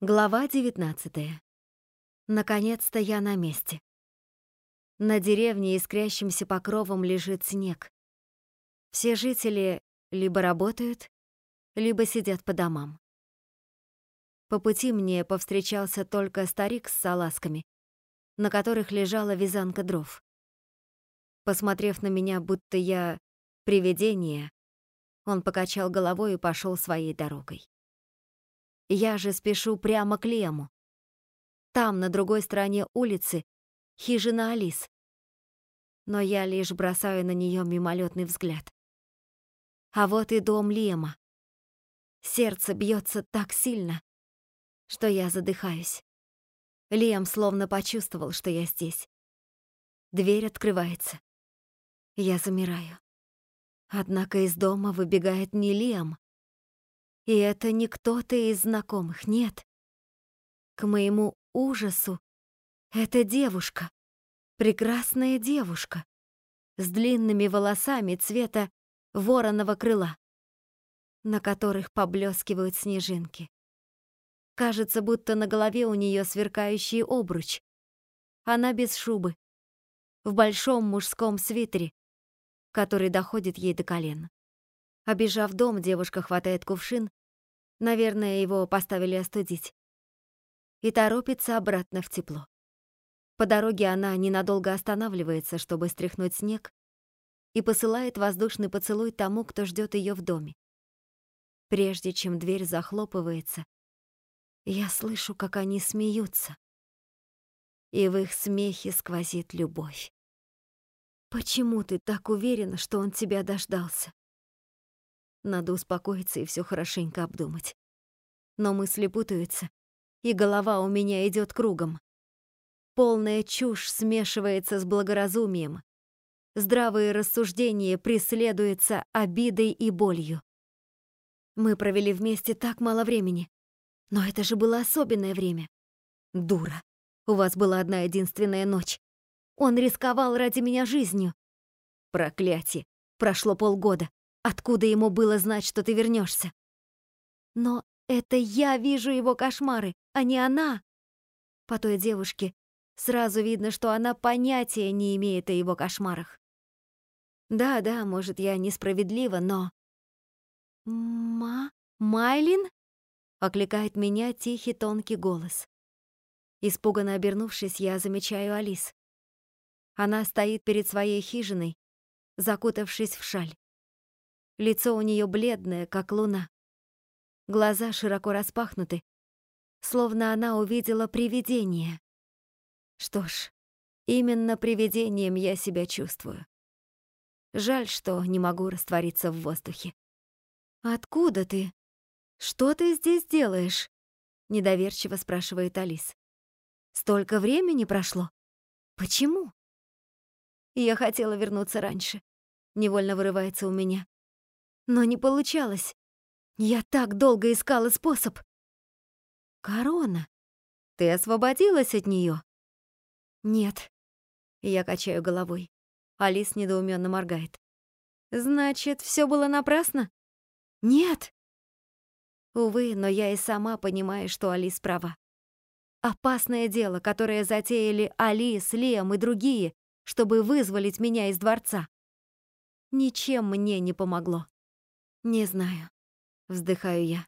Глава 19. Наконец-то я на месте. На деревне искрящимся покровом лежит снег. Все жители либо работают, либо сидят по домам. По пути мне повстречался только старик с салазками, на которых лежала вязанка дров. Посмотрев на меня, будто я привидение, он покачал головой и пошел своей дорогой. Я же спешу прямо к Лему. Там, на другой стороне улицы, хижина Алис. Но я лишь бросаю на нее мимолетный взгляд. А вот и дом Лема. Сердце бьется так сильно, что я задыхаюсь. Лем словно почувствовал, что я здесь. Дверь открывается. Я замираю. Однако из дома выбегает не Лем, и это не кто-то из знакомых, нет. К моему ужасу, это девушка, прекрасная девушка, с длинными волосами цвета вороного крыла, на которых поблескивают снежинки. Кажется, будто на голове у нее сверкающий обруч. Она без шубы, в большом мужском свитере, который доходит ей до колен. Обежав дом, девушка хватает кувшин Наверное, его поставили остудить. И торопится обратно в тепло. По дороге она ненадолго останавливается, чтобы стряхнуть снег, и посылает воздушный поцелуй тому, кто ждет ее в доме. Прежде чем дверь захлопывается, я слышу, как они смеются. И в их смехе сквозит любовь. Почему ты так уверена, что он тебя дождался? Надо успокоиться и все хорошенько обдумать. Но мысли путаются, и голова у меня идет кругом. Полная чушь смешивается с благоразумием. Здравые рассуждения преследуются обидой и болью. Мы провели вместе так мало времени. Но это же было особенное время. Дура. У вас была одна единственная ночь. Он рисковал ради меня жизнью. Проклятие. Прошло полгода. Откуда ему было знать, что ты вернешься? Но это я вижу его кошмары, а не она. По той девушке сразу видно, что она понятия не имеет о его кошмарах. Да-да, может, я несправедлива, но... «Ма... Майлин?» — окликает меня тихий тонкий голос. Испуганно обернувшись, я замечаю Алис. Она стоит перед своей хижиной, закутавшись в шаль. Лицо у нее бледное, как луна. Глаза широко распахнуты, словно она увидела привидение. Что ж, именно привидением я себя чувствую. Жаль, что не могу раствориться в воздухе. «Откуда ты? Что ты здесь делаешь?» — недоверчиво спрашивает Алис. «Столько времени прошло. Почему?» Я хотела вернуться раньше. Невольно вырывается у меня. Но не получалось. Я так долго искала способ. Корона. Ты освободилась от нее? Нет. Я качаю головой. Алис недоуменно моргает. Значит, все было напрасно? Нет. Увы, но я и сама понимаю, что Алис права. Опасное дело, которое затеяли Алис, Лем и другие, чтобы вызволить меня из дворца. Ничем мне не помогло. «Не знаю», — вздыхаю я.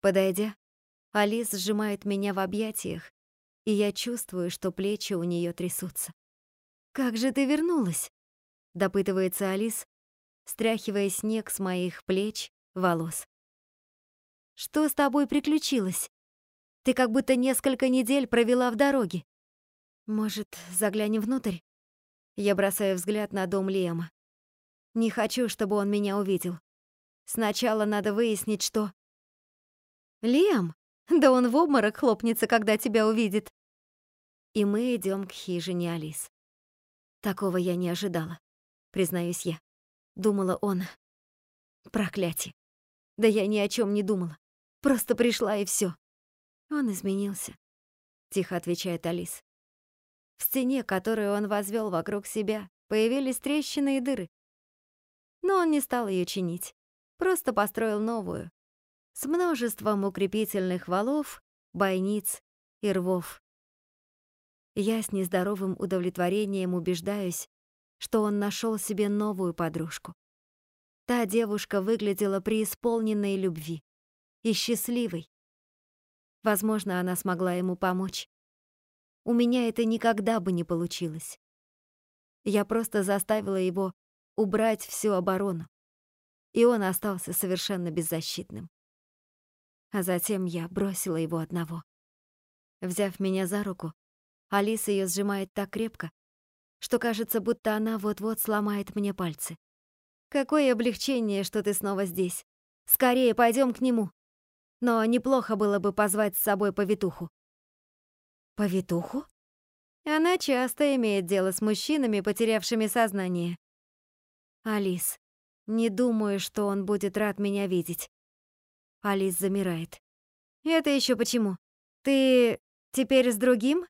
Подойдя, Алис сжимает меня в объятиях, и я чувствую, что плечи у нее трясутся. «Как же ты вернулась?» — допытывается Алис, стряхивая снег с моих плеч, волос. «Что с тобой приключилось? Ты как будто несколько недель провела в дороге. Может, заглянем внутрь?» Я бросаю взгляд на дом Лема. Не хочу, чтобы он меня увидел. Сначала надо выяснить, что... Лем? Да он в обморок хлопнется, когда тебя увидит. И мы идем к хижине Алис. Такого я не ожидала, признаюсь я. Думала он... Проклятие. Да я ни о чем не думала. Просто пришла и все. Он изменился, тихо отвечает Алис. В стене, которую он возвел вокруг себя, появились трещины и дыры. Но он не стал ее чинить просто построил новую, с множеством укрепительных валов бойниц и рвов. Я с нездоровым удовлетворением убеждаюсь, что он нашел себе новую подружку. Та девушка выглядела преисполненной любви и счастливой. Возможно, она смогла ему помочь. У меня это никогда бы не получилось. Я просто заставила его убрать всю оборону, и он остался совершенно беззащитным. А затем я бросила его одного. Взяв меня за руку, Алиса ее сжимает так крепко, что кажется, будто она вот-вот сломает мне пальцы. Какое облегчение, что ты снова здесь. Скорее пойдем к нему. Но неплохо было бы позвать с собой повитуху. Повитуху? Она часто имеет дело с мужчинами, потерявшими сознание. Алис, не думаю, что он будет рад меня видеть. Алис замирает. Это еще почему? Ты теперь с другим?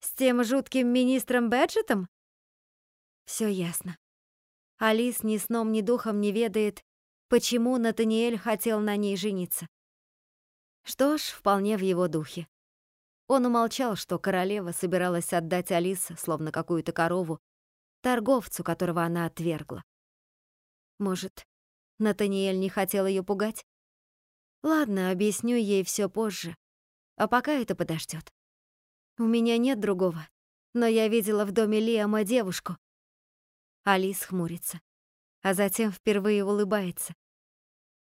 С тем жутким министром Бэджетом? Все ясно. Алис ни сном, ни духом не ведает, почему Натаниэль хотел на ней жениться. Что ж, вполне в его духе. Он умолчал, что королева собиралась отдать Алис, словно какую-то корову, торговцу, которого она отвергла. Может, Натаниэль не хотел ее пугать? Ладно, объясню ей все позже, а пока это подождет. У меня нет другого, но я видела в доме Лиама девушку. Алис хмурится, а затем впервые улыбается.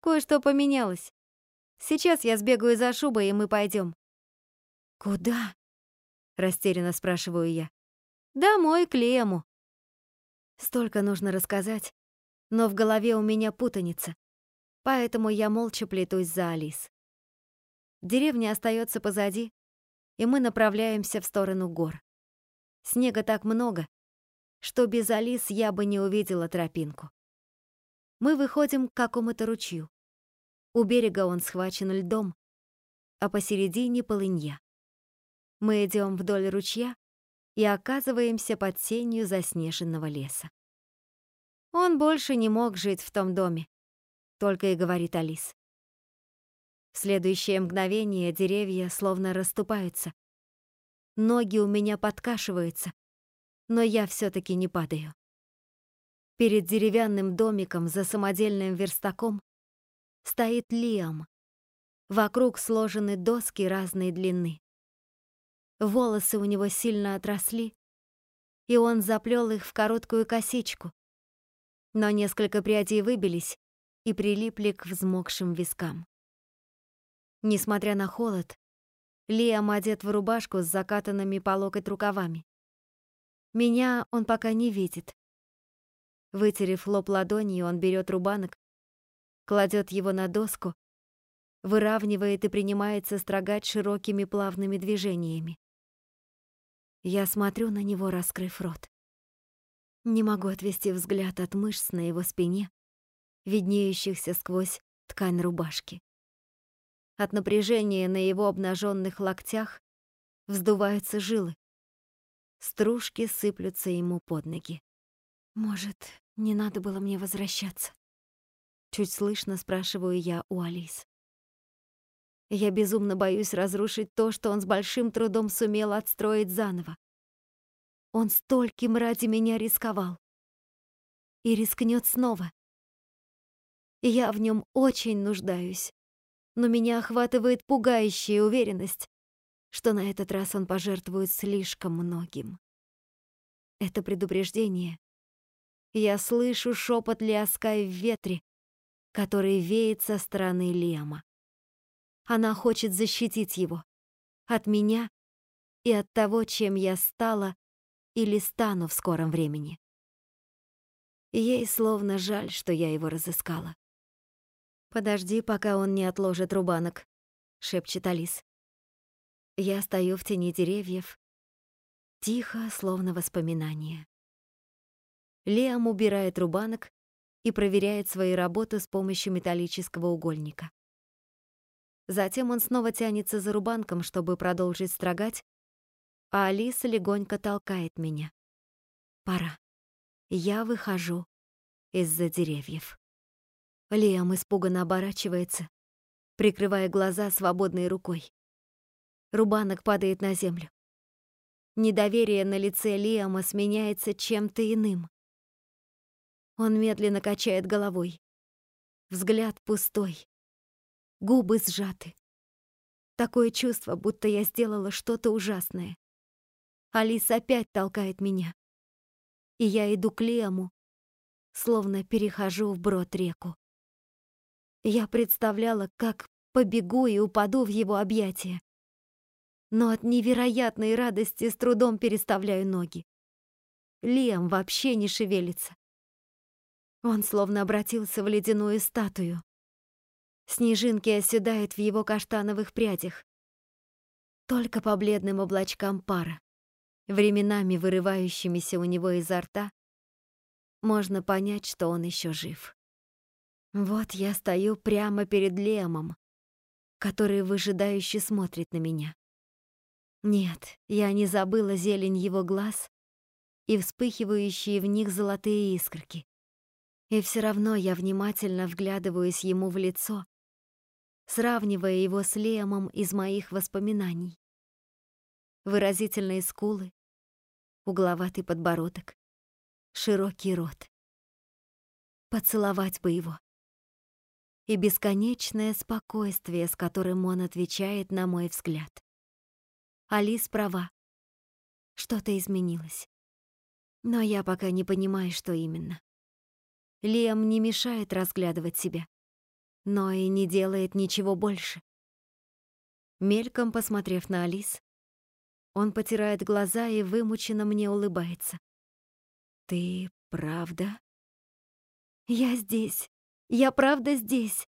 Кое-что поменялось. Сейчас я сбегаю за шубой, и мы пойдем. Куда? Растерянно спрашиваю я. Домой, к Лиаму. Столько нужно рассказать, но в голове у меня путаница, поэтому я молча плетусь за Алис. Деревня остается позади, и мы направляемся в сторону гор. Снега так много, что без Алис я бы не увидела тропинку. Мы выходим к какому-то ручью. У берега он схвачен льдом, а посередине полынья. Мы идем вдоль ручья и оказываемся под сенью заснеженного леса. Он больше не мог жить в том доме, только и говорит Алис. В следующее мгновение деревья словно расступаются. Ноги у меня подкашиваются, но я все таки не падаю. Перед деревянным домиком за самодельным верстаком стоит Лиам. Вокруг сложены доски разной длины. Волосы у него сильно отросли, и он заплел их в короткую косичку. Но несколько прядей выбились и прилипли к взмокшим вискам. Несмотря на холод, Лиам одет в рубашку с закатанными по локоть рукавами. Меня он пока не видит. Вытерев лоб ладонью, он берет рубанок, кладет его на доску, выравнивает и принимается строгать широкими плавными движениями. Я смотрю на него, раскрыв рот. Не могу отвести взгляд от мышц на его спине, виднеющихся сквозь ткань рубашки. От напряжения на его обнаженных локтях вздуваются жилы. Стружки сыплются ему под ноги. «Может, не надо было мне возвращаться?» Чуть слышно спрашиваю я у Алис. Я безумно боюсь разрушить то, что он с большим трудом сумел отстроить заново. Он стольким ради меня рисковал. И рискнет снова. Я в нем очень нуждаюсь но меня охватывает пугающая уверенность, что на этот раз он пожертвует слишком многим. Это предупреждение. Я слышу шепот Лиаскай в ветре, который веет со стороны Лема. Она хочет защитить его от меня и от того, чем я стала или стану в скором времени. Ей словно жаль, что я его разыскала. «Подожди, пока он не отложит рубанок», — шепчет Алис. Я стою в тени деревьев, тихо, словно воспоминание. Лиам убирает рубанок и проверяет свои работы с помощью металлического угольника. Затем он снова тянется за рубанком, чтобы продолжить строгать, а Алиса легонько толкает меня. Пора. Я выхожу из-за деревьев. Лиам испуганно оборачивается, прикрывая глаза свободной рукой. Рубанок падает на землю. Недоверие на лице Лиама сменяется чем-то иным. Он медленно качает головой. Взгляд пустой. Губы сжаты. Такое чувство, будто я сделала что-то ужасное. Алиса опять толкает меня. И я иду к Лиаму, словно перехожу в брод реку. Я представляла, как побегу и упаду в его объятия но от невероятной радости с трудом переставляю ноги. Лиам вообще не шевелится. Он словно обратился в ледяную статую. Снежинки оседают в его каштановых прядях. Только по бледным облачкам пара, временами вырывающимися у него изо рта, можно понять, что он еще жив. Вот я стою прямо перед Лемом, который выжидающе смотрит на меня. Нет, я не забыла зелень его глаз и вспыхивающие в них золотые искорки. И все равно я внимательно вглядываюсь ему в лицо, сравнивая его с Лемом из моих воспоминаний. Выразительные скулы, угловатый подбородок, широкий рот. Поцеловать бы его. И бесконечное спокойствие, с которым он отвечает на мой взгляд. Алис права. Что-то изменилось. Но я пока не понимаю, что именно. Лиам не мешает разглядывать себя, но и не делает ничего больше. Мельком посмотрев на Алис, он потирает глаза и вымученно мне улыбается. «Ты правда?» «Я здесь. Я правда здесь».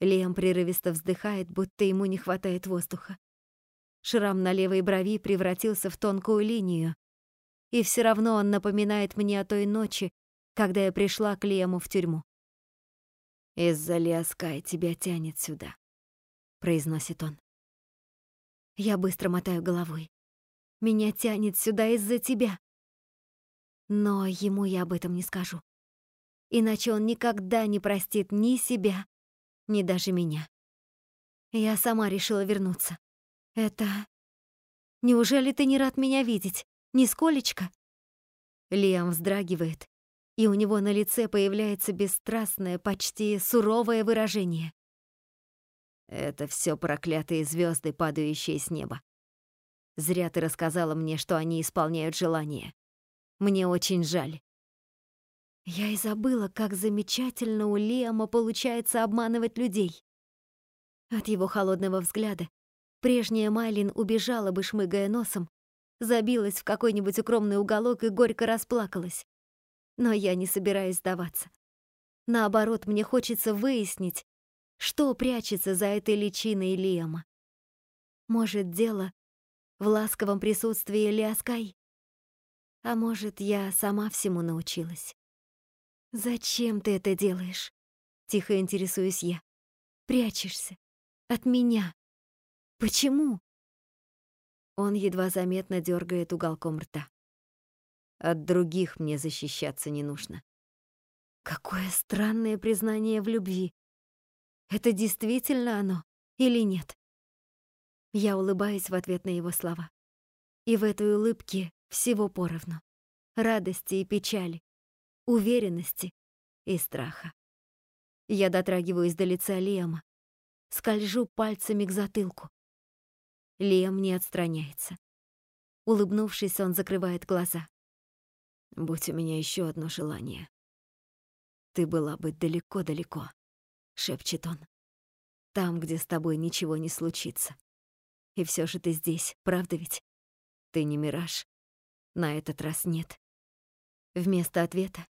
Лиам прерывисто вздыхает, будто ему не хватает воздуха. Шрам на левой брови превратился в тонкую линию. И все равно он напоминает мне о той ночи, когда я пришла к Лему в тюрьму. «Из-за Лиаскай тебя тянет сюда», — произносит он. Я быстро мотаю головой. «Меня тянет сюда из-за тебя». Но ему я об этом не скажу. Иначе он никогда не простит ни себя, ни даже меня. Я сама решила вернуться. Это... Неужели ты не рад меня видеть? Нисколечко?» Лиам вздрагивает, и у него на лице появляется бесстрастное, почти суровое выражение. «Это все проклятые звезды, падающие с неба. Зря ты рассказала мне, что они исполняют желания. Мне очень жаль». Я и забыла, как замечательно у Лиама получается обманывать людей. От его холодного взгляда Прежняя Майлин убежала бы, шмыгая носом, забилась в какой-нибудь укромный уголок и горько расплакалась. Но я не собираюсь сдаваться. Наоборот, мне хочется выяснить, что прячется за этой личиной Лиама. Может, дело в ласковом присутствии Лиаскай? А может, я сама всему научилась? «Зачем ты это делаешь?» — тихо интересуюсь я. «Прячешься. От меня. Почему? Он едва заметно дергает уголком рта. От других мне защищаться не нужно. Какое странное признание в любви. Это действительно оно или нет? Я улыбаюсь в ответ на его слова. И в этой улыбке всего поровну. Радости и печали, уверенности и страха. Я дотрагиваюсь до лица Лиама, скольжу пальцами к затылку. Лем не отстраняется. Улыбнувшись, он закрывает глаза. «Будь у меня еще одно желание. Ты была бы далеко-далеко», — шепчет он. «Там, где с тобой ничего не случится. И все же ты здесь, правда ведь? Ты не мираж. На этот раз нет». Вместо ответа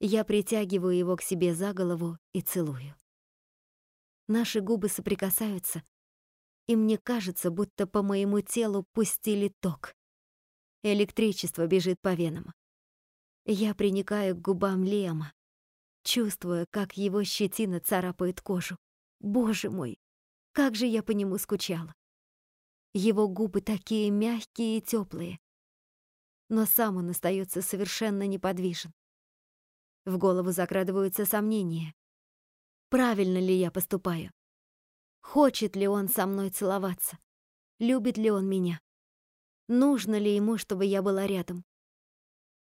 я притягиваю его к себе за голову и целую. Наши губы соприкасаются, и мне кажется, будто по моему телу пустили ток. Электричество бежит по венам. Я приникаю к губам Лема, чувствуя, как его щетина царапает кожу. Боже мой, как же я по нему скучала. Его губы такие мягкие и теплые, но сам он остается совершенно неподвижен. В голову закрадываются сомнения. Правильно ли я поступаю? Хочет ли он со мной целоваться? любит ли он меня, нужно ли ему, чтобы я была рядом.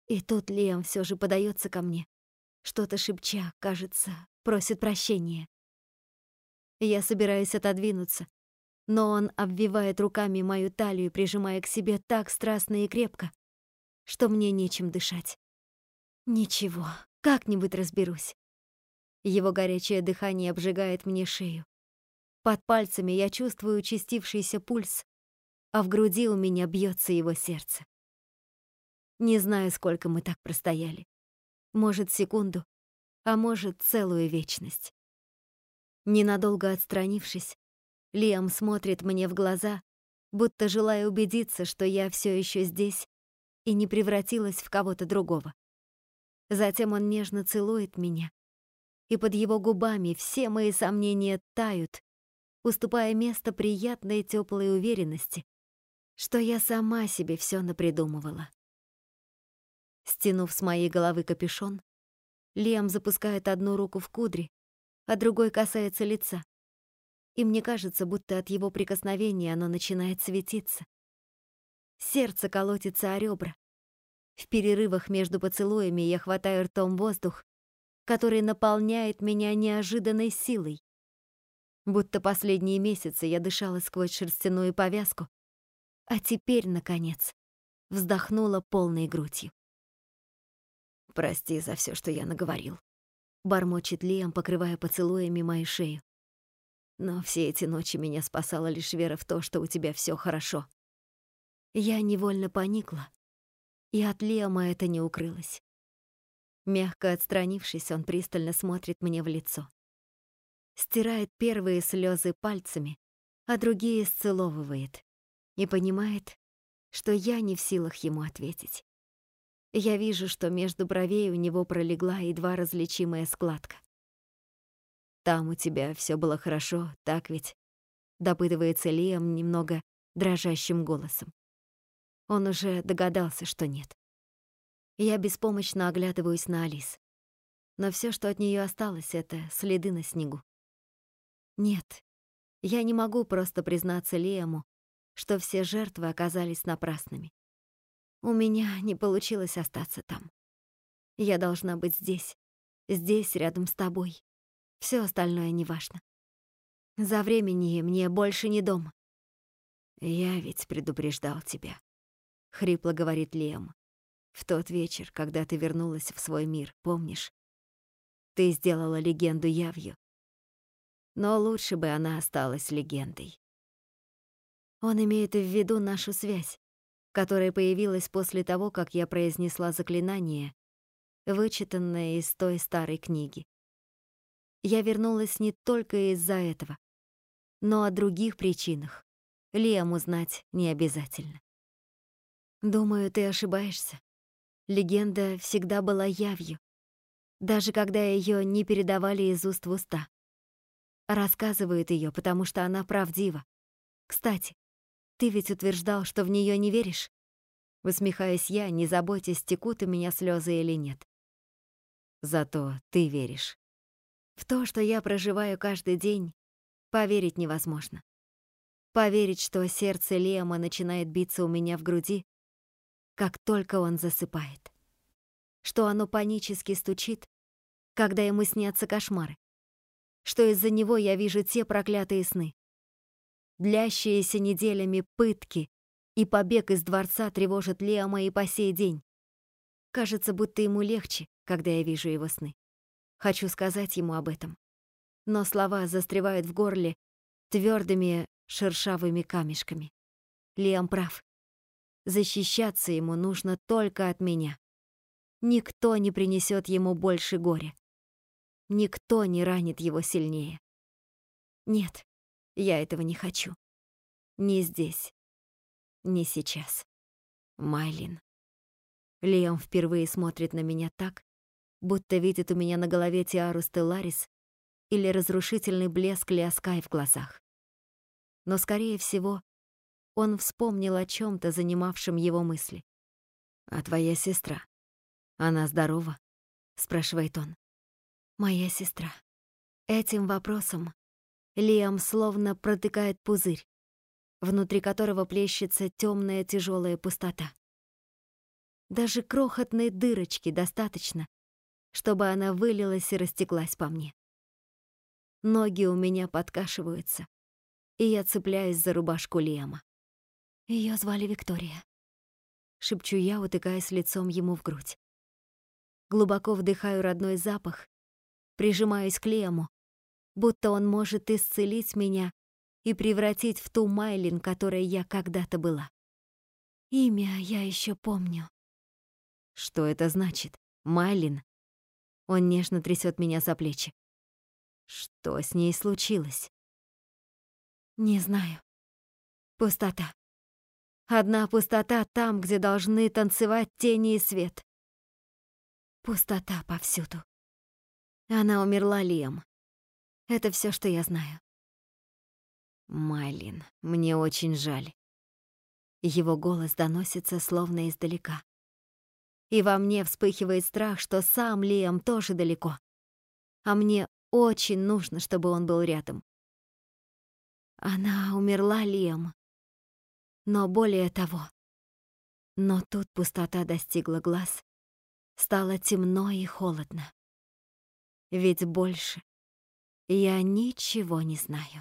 И тут Лиам все же подается ко мне, что-то шепча, кажется, просит прощения. Я собираюсь отодвинуться, но он обвивает руками мою талию, прижимая к себе так страстно и крепко, что мне нечем дышать. Ничего, как-нибудь разберусь. Его горячее дыхание обжигает мне шею. Под пальцами я чувствую участившийся пульс, а в груди у меня бьется его сердце. Не знаю, сколько мы так простояли. Может, секунду, а может, целую вечность. Ненадолго отстранившись, Лиам смотрит мне в глаза, будто желая убедиться, что я все еще здесь и не превратилась в кого-то другого. Затем он нежно целует меня, и под его губами все мои сомнения тают, уступая место приятной теплой уверенности, что я сама себе все напридумывала. Стянув с моей головы капюшон, Лиам запускает одну руку в кудри, а другой касается лица. И мне кажется, будто от его прикосновения оно начинает светиться. Сердце колотится о ребра. В перерывах между поцелуями я хватаю ртом воздух, который наполняет меня неожиданной силой. Будто последние месяцы я дышала сквозь шерстяную повязку, а теперь, наконец, вздохнула полной грудью. «Прости за все, что я наговорил», — бормочет Лиам, покрывая поцелуями мою шею. «Но все эти ночи меня спасала лишь вера в то, что у тебя все хорошо». Я невольно поникла, и от Лиама это не укрылось. Мягко отстранившись, он пристально смотрит мне в лицо. Стирает первые слезы пальцами, а другие сцеловывает. И понимает, что я не в силах ему ответить. Я вижу, что между бровей у него пролегла едва различимая складка. «Там у тебя все было хорошо, так ведь?» — допытывается Лиам немного дрожащим голосом. Он уже догадался, что нет. Я беспомощно оглядываюсь на Алис. Но все, что от нее осталось, это следы на снегу. Нет, я не могу просто признаться Лиаму, что все жертвы оказались напрасными. У меня не получилось остаться там. Я должна быть здесь, здесь, рядом с тобой. Все остальное неважно. За времени мне больше не дом. Я ведь предупреждал тебя, хрипло говорит Лем. В тот вечер, когда ты вернулась в свой мир, помнишь? Ты сделала легенду явью. Но лучше бы она осталась легендой. Он имеет в виду нашу связь, которая появилась после того, как я произнесла заклинание, вычитанное из той старой книги. Я вернулась не только из-за этого, но о других причинах. Лиам узнать не обязательно. Думаю, ты ошибаешься. Легенда всегда была явью, даже когда ее не передавали из уст в уста. Рассказывают ее, потому что она правдива. Кстати, ты ведь утверждал, что в нее не веришь? Усмехаясь я, не заботясь, текут у меня слезы или нет. Зато ты веришь. В то, что я проживаю каждый день, поверить невозможно. Поверить, что сердце Лема начинает биться у меня в груди, как только он засыпает. Что оно панически стучит, когда ему снятся кошмары. Что из-за него я вижу те проклятые сны длящиеся неделями пытки и побег из дворца тревожат Леома и по сей день. Кажется, будто ему легче, когда я вижу его сны. Хочу сказать ему об этом. Но слова застревают в горле твердыми шершавыми камешками. Лиам прав. Защищаться ему нужно только от меня. Никто не принесет ему больше горя. Никто не ранит его сильнее. Нет, я этого не хочу. Не здесь. Не сейчас. Майлин. Лиам впервые смотрит на меня так, будто видит у меня на голове тиару Стелларис или разрушительный блеск Лиаскай в глазах. Но, скорее всего, он вспомнил о чем то занимавшем его мысли. «А твоя сестра? Она здорова?» — спрашивает он. «Моя сестра». Этим вопросом Лиам словно протыкает пузырь. внутри которого плещется темная тяжелая пустота. Даже крохотной дырочки достаточно, чтобы она вылилась и растеклась по мне. Ноги у меня подкашиваются, и я цепляюсь за рубашку Лема. Ее звали Виктория. Шепчу я, утыкаясь лицом ему в грудь. Глубоко вдыхаю родной запах, прижимаюсь к Лему, будто он может исцелить меня и превратить в ту Майлин, которой я когда-то была. Имя я еще помню. Что это значит? Майлин? Он нежно трясет меня за плечи. Что с ней случилось? Не знаю. Пустота. Одна пустота там, где должны танцевать тени и свет. Пустота повсюду. Она умерла, Лиам. Это все, что я знаю. Майлин, мне очень жаль. Его голос доносится словно издалека. И во мне вспыхивает страх, что сам Лиам тоже далеко. А мне очень нужно, чтобы он был рядом. Она умерла, Лиам. Но более того. Но тут пустота достигла глаз. Стало темно и холодно. Ведь больше я ничего не знаю.